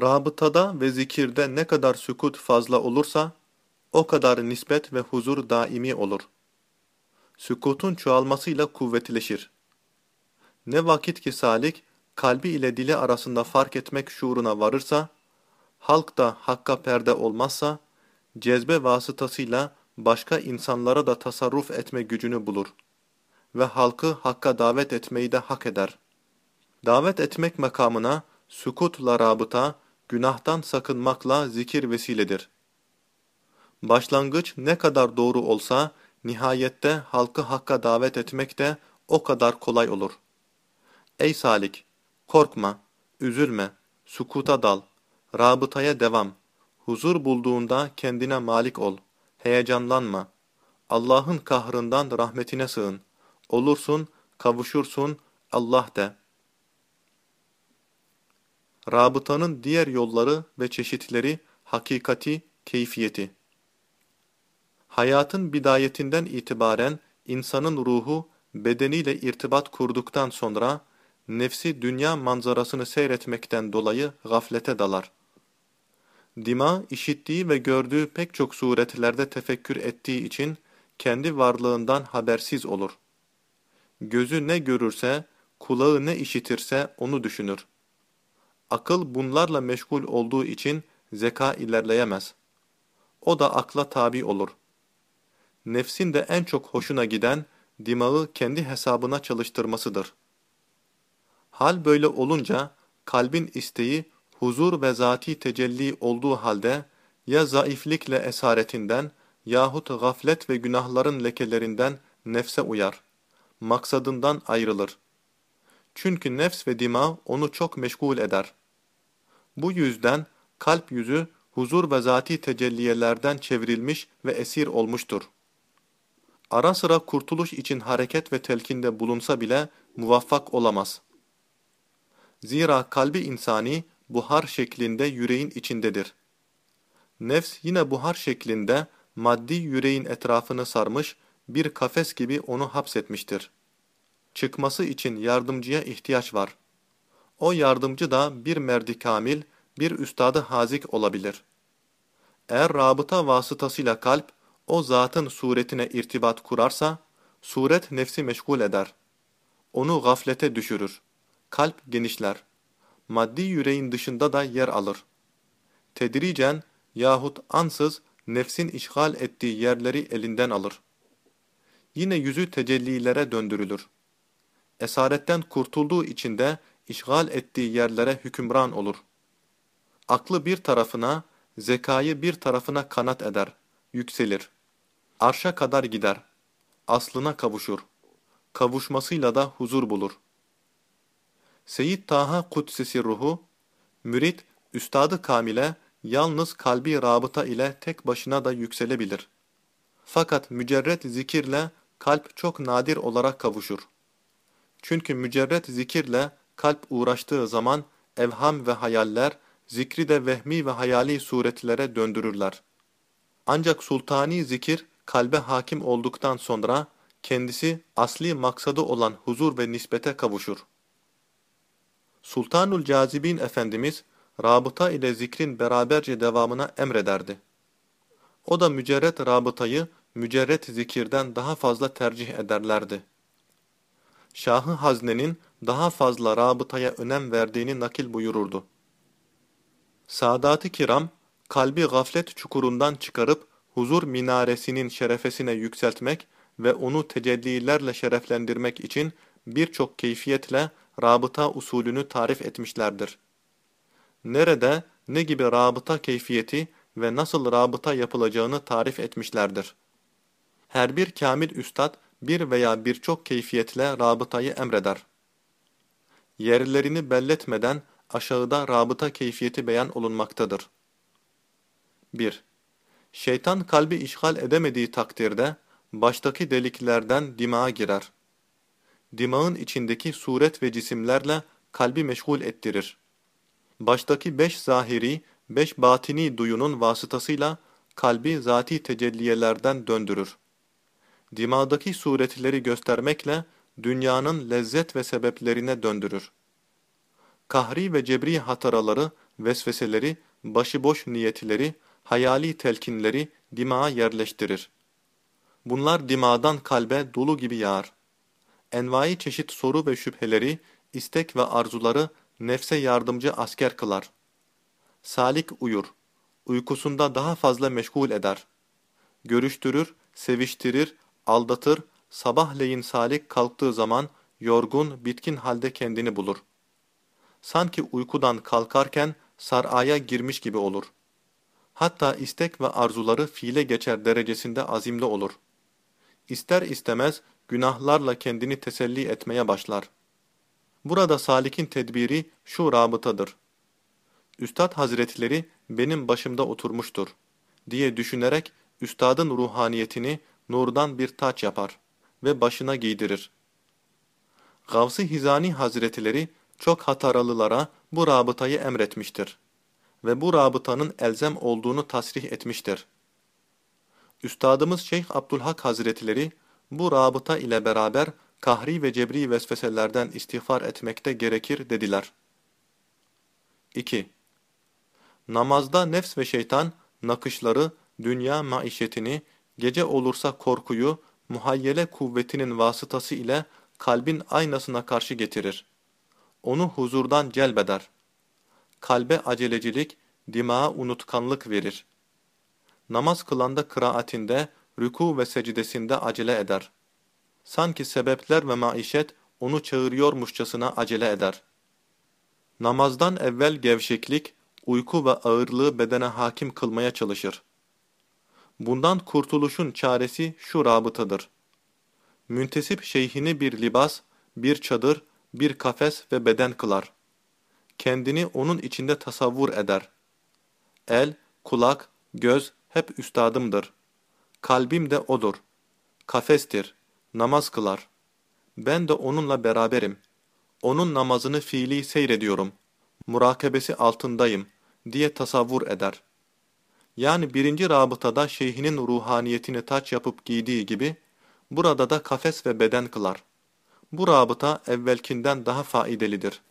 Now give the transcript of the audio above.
Rabıtada ve zikirde ne kadar sükut fazla olursa, o kadar nispet ve huzur daimi olur. Sükutun çoğalmasıyla kuvvetleşir. Ne vakit ki salik, kalbi ile dili arasında fark etmek şuuruna varırsa, halk da hakka perde olmazsa, cezbe vasıtasıyla başka insanlara da tasarruf etme gücünü bulur ve halkı hakka davet etmeyi de hak eder. Davet etmek makamına sükutla rabıta, günahtan sakınmakla zikir vesiledir. Başlangıç ne kadar doğru olsa, nihayette halkı hakka davet etmek de o kadar kolay olur. Ey salik! Korkma, üzülme, sukuta dal, rabıtaya devam. Huzur bulduğunda kendine malik ol. Heyecanlanma. Allah'ın kahrından rahmetine sığın. Olursun, kavuşursun, Allah de. Rabıtanın diğer yolları ve çeşitleri, hakikati, keyfiyeti. Hayatın bidayetinden itibaren insanın ruhu bedeniyle irtibat kurduktan sonra nefsi dünya manzarasını seyretmekten dolayı gaflete dalar. Dima, işittiği ve gördüğü pek çok suretlerde tefekkür ettiği için kendi varlığından habersiz olur. Gözü ne görürse, kulağı ne işitirse onu düşünür. Akıl bunlarla meşgul olduğu için zeka ilerleyemez. O da akla tabi olur. Nefsin de en çok hoşuna giden, dimağı kendi hesabına çalıştırmasıdır. Hal böyle olunca, kalbin isteği, huzur ve zati tecelli olduğu halde, ya zaiflikle esaretinden, yahut gaflet ve günahların lekelerinden nefse uyar. Maksadından ayrılır. Çünkü nefs ve dima onu çok meşgul eder. Bu yüzden kalp yüzü huzur ve zati tecelliyelerden çevrilmiş ve esir olmuştur. Ara sıra kurtuluş için hareket ve telkinde bulunsa bile muvaffak olamaz. Zira kalbi insani buhar şeklinde yüreğin içindedir. Nefs yine buhar şeklinde maddi yüreğin etrafını sarmış bir kafes gibi onu hapsetmiştir. Çıkması için yardımcıya ihtiyaç var. O yardımcı da bir merdi kamil, bir üstadı hazik olabilir. Eğer rabıta vasıtasıyla kalp, o zatın suretine irtibat kurarsa, suret nefsi meşgul eder. Onu gaflete düşürür. Kalp genişler. Maddi yüreğin dışında da yer alır. Tedricen yahut ansız nefsin işgal ettiği yerleri elinden alır. Yine yüzü tecellilere döndürülür. Esaretten kurtulduğu için de işgal ettiği yerlere hükümran olur. Aklı bir tarafına, zekayı bir tarafına kanat eder, yükselir. Arşa kadar gider, aslına kavuşur. Kavuşmasıyla da huzur bulur. Seyyid Taha Kudsesi ruhu, mürit, üstadı kamile, yalnız kalbi rabıta ile tek başına da yükselebilir. Fakat mücerret zikirle kalp çok nadir olarak kavuşur. Çünkü mücerret zikirle kalp uğraştığı zaman evham ve hayaller zikri de vehmi ve hayali suretlere döndürürler. Ancak sultani zikir kalbe hakim olduktan sonra kendisi asli maksadı olan huzur ve nispete kavuşur. Sultanul Cazibin Efendimiz rabıta ile zikrin beraberce devamına emrederdi. O da mücerret rabıtayı mücerret zikirden daha fazla tercih ederlerdi. Şahı Hazne'nin daha fazla rabıtaya önem verdiğini nakil buyururdu. Sadat-ı kiram, kalbi gaflet çukurundan çıkarıp huzur minaresinin şerefesine yükseltmek ve onu tecellilerle şereflendirmek için birçok keyfiyetle rabıta usulünü tarif etmişlerdir. Nerede, ne gibi rabıta keyfiyeti ve nasıl rabıta yapılacağını tarif etmişlerdir. Her bir kamil üstad bir veya birçok keyfiyetle rabıtayı emreder. Yerlerini belletmeden aşağıda rabıta keyfiyeti beyan olunmaktadır. 1. Şeytan kalbi işgal edemediği takdirde baştaki deliklerden dimağa girer. Dimağın içindeki suret ve cisimlerle kalbi meşgul ettirir. Baştaki beş zahiri, beş batini duyunun vasıtasıyla kalbi zati tecelliyelerden döndürür. Dimağdaki suretleri göstermekle dünyanın lezzet ve sebeplerine döndürür. Kahri ve cebri hataraları vesveseleri, başıboş niyetleri, hayali telkinleri dimağa yerleştirir. Bunlar dimağdan kalbe dolu gibi yağar. Envai çeşit soru ve şüpheleri, istek ve arzuları nefse yardımcı asker kılar. Salik uyur. Uykusunda daha fazla meşgul eder. Görüştürür, seviştirir, aldatır, sabahleyin salik kalktığı zaman yorgun, bitkin halde kendini bulur. Sanki uykudan kalkarken saraya girmiş gibi olur. Hatta istek ve arzuları fiile geçer derecesinde azimli olur. İster istemez günahlarla kendini teselli etmeye başlar. Burada salikin tedbiri şu rabıtadır. Üstad Hazretleri benim başımda oturmuştur diye düşünerek üstadın ruhaniyetini nurdan bir taç yapar ve başına giydirir. Gavs-ı Hizani Hazretleri çok hataralılara bu rabıtayı emretmiştir ve bu rabıtanın elzem olduğunu tasrih etmiştir. Üstadımız Şeyh Abdülhak Hazretleri bu rabıta ile beraber kahri ve cebri vesveselerden istiğfar etmekte gerekir dediler. 2. Namazda nefs ve şeytan nakışları, dünya maişetini, gece olursa korkuyu, muhayyele kuvvetinin vasıtası ile kalbin aynasına karşı getirir. Onu huzurdan celbeder. Kalbe acelecilik, dimağa unutkanlık verir. Namaz kılanda kıraatinde, rükû ve secdesinde acele eder. Sanki sebepler ve maişet onu çağırıyormuşçasına acele eder. Namazdan evvel gevşeklik, uyku ve ağırlığı bedene hakim kılmaya çalışır. Bundan kurtuluşun çaresi şu rabıtadır. Müntesip şeyhini bir libas, bir çadır, bir kafes ve beden kılar. Kendini onun içinde tasavvur eder. El, kulak, göz hep üstadımdır. Kalbim de odur. Kafestir. Namaz kılar. Ben de onunla beraberim. Onun namazını fiili seyrediyorum. Murakebesi altındayım diye tasavvur eder. Yani birinci rabıtada şeyhinin ruhaniyetini taç yapıp giydiği gibi, burada da kafes ve beden kılar. Bu rabıta evvelkinden daha faidelidir.